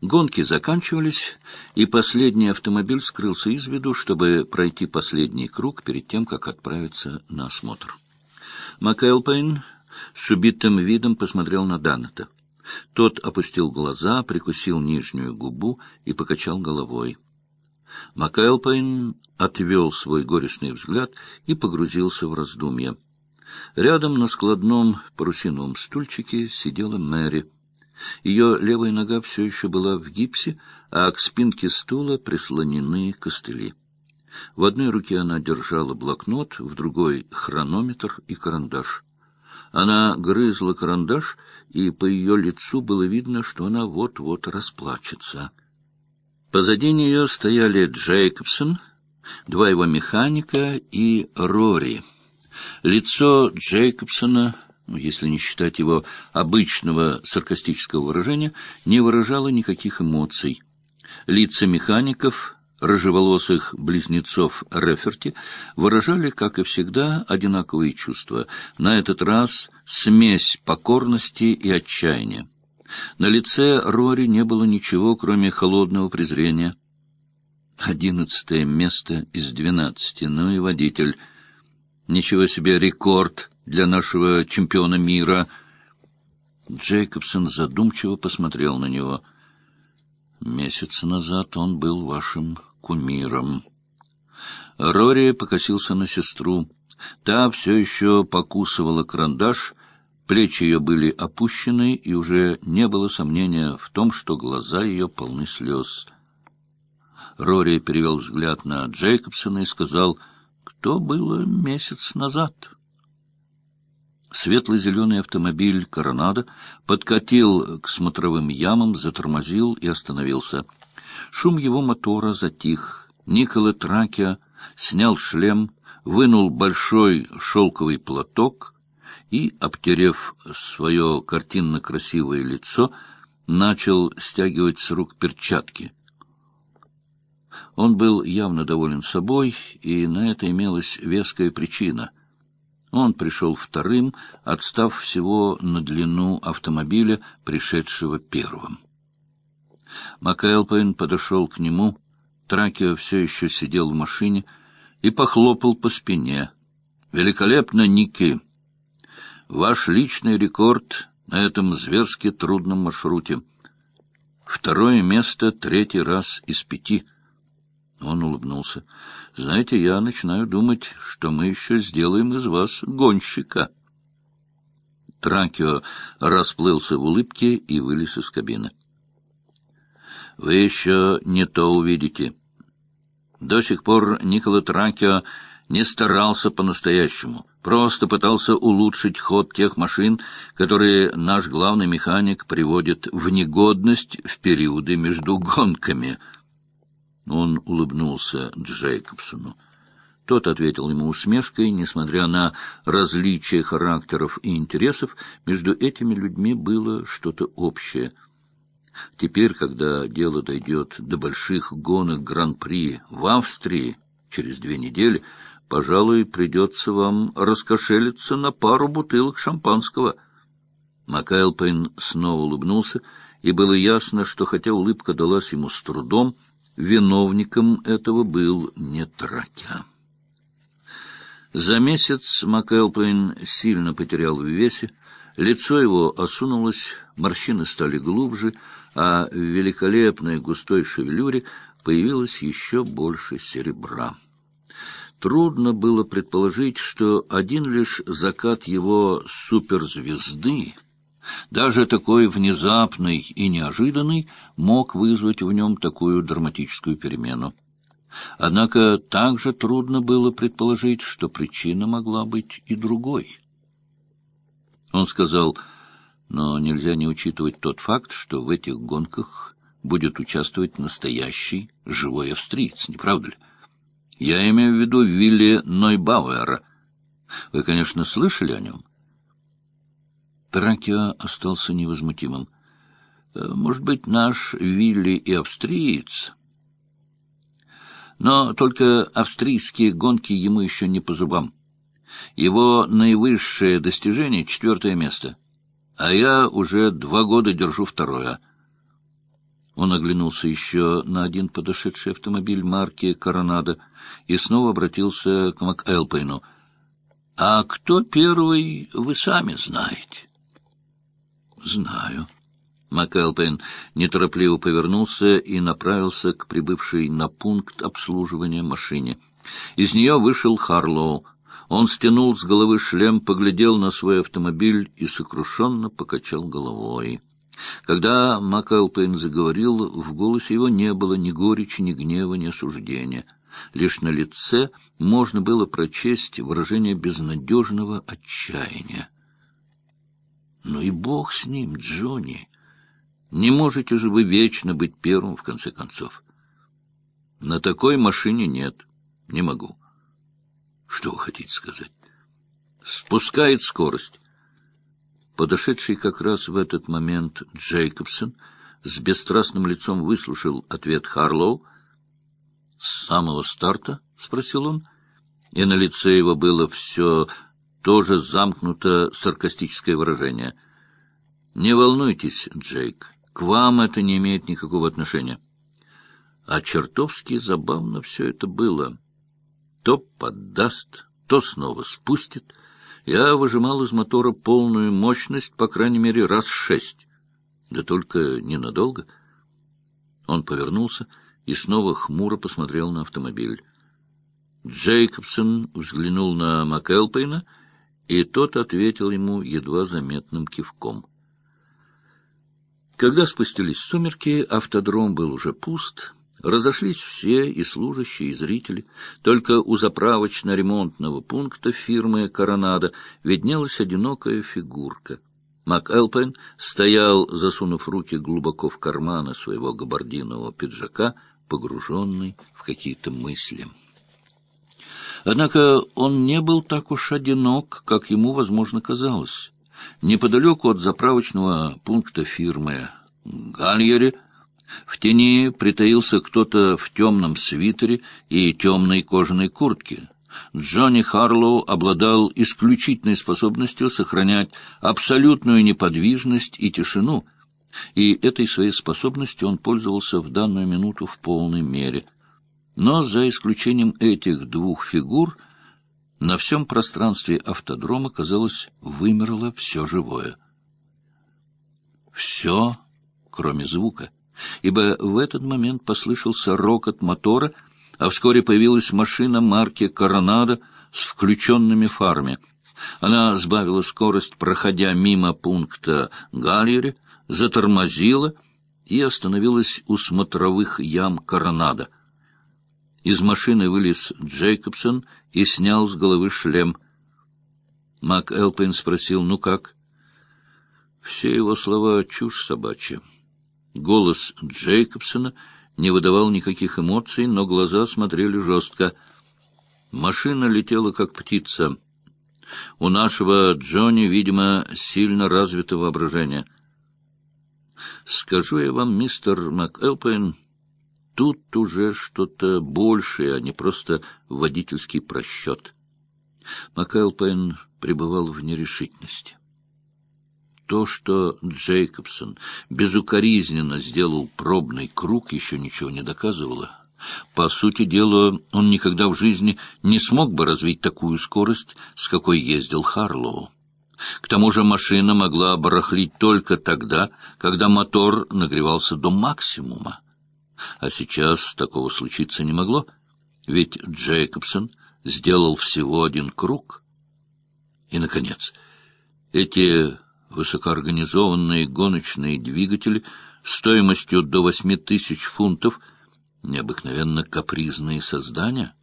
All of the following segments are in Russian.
Гонки заканчивались, и последний автомобиль скрылся из виду, чтобы пройти последний круг перед тем, как отправиться на осмотр. МакЭлпейн с убитым видом посмотрел на Даннета. Тот опустил глаза, прикусил нижнюю губу и покачал головой. МакЭлпейн отвел свой горестный взгляд и погрузился в раздумья. Рядом на складном парусиновом стульчике сидела Мэри — ее левая нога все еще была в гипсе, а к спинке стула прислонены костыли. В одной руке она держала блокнот, в другой — хронометр и карандаш. Она грызла карандаш, и по ее лицу было видно, что она вот-вот расплачется. Позади нее стояли Джейкобсон, два его механика и Рори. Лицо Джейкобсона если не считать его обычного саркастического выражения, не выражало никаких эмоций. Лица механиков, рыжеволосых близнецов Реферти, выражали, как и всегда, одинаковые чувства. На этот раз смесь покорности и отчаяния. На лице Рори не было ничего, кроме холодного презрения. Одиннадцатое место из двенадцати, ну и водитель. Ничего себе рекорд для нашего чемпиона мира. Джейкобсон задумчиво посмотрел на него. Месяц назад он был вашим кумиром. Рори покосился на сестру. Та все еще покусывала карандаш, плечи ее были опущены, и уже не было сомнения в том, что глаза ее полны слез. Рори перевел взгляд на Джейкобсона и сказал, «Кто было месяц назад?» Светло-зеленый автомобиль «Коронадо» подкатил к смотровым ямам, затормозил и остановился. Шум его мотора затих. Никола Тракия снял шлем, вынул большой шелковый платок и, обтерев свое картинно-красивое лицо, начал стягивать с рук перчатки. Он был явно доволен собой, и на это имелась веская причина — он пришел вторым, отстав всего на длину автомобиля, пришедшего первым. МакЭлпейн подошел к нему, Тракио все еще сидел в машине и похлопал по спине. «Великолепно, Ники! Ваш личный рекорд на этом зверски трудном маршруте. Второе место третий раз из пяти». Он улыбнулся. — Знаете, я начинаю думать, что мы еще сделаем из вас гонщика. Тракио расплылся в улыбке и вылез из кабины. — Вы еще не то увидите. До сих пор Никола Тракио не старался по-настоящему, просто пытался улучшить ход тех машин, которые наш главный механик приводит в негодность в периоды между гонками — он улыбнулся Джейкобсону. Тот ответил ему усмешкой, несмотря на различия характеров и интересов, между этими людьми было что-то общее. Теперь, когда дело дойдет до больших гонок Гран-при в Австрии через две недели, пожалуй, придется вам раскошелиться на пару бутылок шампанского. Макайлпейн снова улыбнулся, и было ясно, что хотя улыбка далась ему с трудом, — Виновником этого был не Тракя. За месяц МакЭлпейн сильно потерял в весе, лицо его осунулось, морщины стали глубже, а в великолепной густой шевелюре появилось еще больше серебра. Трудно было предположить, что один лишь закат его суперзвезды — даже такой внезапный и неожиданный мог вызвать в нем такую драматическую перемену. Однако также трудно было предположить, что причина могла быть и другой. Он сказал, но нельзя не учитывать тот факт, что в этих гонках будет участвовать настоящий живой австриец, не правда ли? Я имею в виду Вилли Нойбауэра. Вы, конечно, слышали о нем? Тракио остался невозмутимым. Э, «Может быть, наш Вилли и австриец?» Но только австрийские гонки ему еще не по зубам. Его наивысшее достижение — четвертое место. А я уже два года держу второе. Он оглянулся еще на один подошедший автомобиль марки «Коронадо» и снова обратился к МакЭлпейну. — А кто первый, вы сами знаете. — Знаю. МакЭлпейн неторопливо повернулся и направился к прибывшей на пункт обслуживания машине. Из нее вышел Харлоу. Он стянул с головы шлем, поглядел на свой автомобиль и сокрушенно покачал головой. Когда МакЭлпейн заговорил, в голосе его не было ни горечи, ни гнева, ни осуждения. Лишь на лице можно было прочесть выражение безнадежного отчаяния. «Ну и бог с ним, Джонни! Не можете же вы вечно быть первым, в конце концов?» «На такой машине нет. Не могу». «Что вы хотите сказать?» «Спускает скорость». Подошедший как раз в этот момент Джейкобсон с бесстрастным лицом выслушал ответ Харлоу. «С самого старта?» — спросил он. И на лице его было все тоже замкнуто саркастическое выражение. «Не волнуйтесь, Джейк, к вам это не имеет никакого отношения». А чертовски забавно все это было. То поддаст, то снова спустит — я выжимал из мотора полную мощность, по крайней мере, раз шесть. Да только ненадолго. Он повернулся и снова хмуро посмотрел на автомобиль. Джейкобсон взглянул на МакЭлпейна, и тот ответил ему едва заметным кивком. Когда спустились сумерки, автодром был уже пуст — Разошлись все, и служащие, и зрители. Только у заправочно-ремонтного пункта фирмы «Коронада» виднелась одинокая фигурка. МакЭлпен стоял, засунув руки глубоко в карманы своего габардинового пиджака, погруженный в какие-то мысли. Однако он не был так уж одинок, как ему, возможно, казалось. Неподалеку от заправочного пункта фирмы «Гальере» В тени притаился кто-то в темном свитере и темной кожаной куртке. Джонни Харлоу обладал исключительной способностью сохранять абсолютную неподвижность и тишину, и этой своей способностью он пользовался в данную минуту в полной мере. Но за исключением этих двух фигур на всем пространстве автодрома, казалось, вымерло все живое. Все, кроме звука ибо в этот момент послышался рокот мотора, а вскоре появилась машина марки «Коронадо» с включенными фарами. Она сбавила скорость, проходя мимо пункта Гальери, затормозила и остановилась у смотровых ям «Коронадо». Из машины вылез Джейкобсон и снял с головы шлем. Мак Элпейн спросил, ну как? Все его слова — чушь собачья. Голос Джейкобсона не выдавал никаких эмоций, но глаза смотрели жестко. Машина летела, как птица. У нашего Джонни, видимо, сильно развито воображение. Скажу я вам, мистер МакЭлпейн, тут уже что-то большее, а не просто водительский просчет. МакЭлпейн пребывал в нерешительности. То, что Джейкобсон безукоризненно сделал пробный круг, еще ничего не доказывало. По сути дела, он никогда в жизни не смог бы развить такую скорость, с какой ездил Харлоу. К тому же машина могла барахлить только тогда, когда мотор нагревался до максимума. А сейчас такого случиться не могло, ведь Джейкобсон сделал всего один круг. И, наконец, эти высокоорганизованные гоночные двигатели стоимостью до восьми тысяч фунтов, необыкновенно капризные создания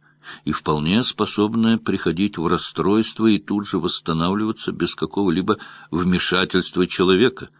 и вполне способные приходить в расстройство и тут же восстанавливаться без какого-либо вмешательства человека —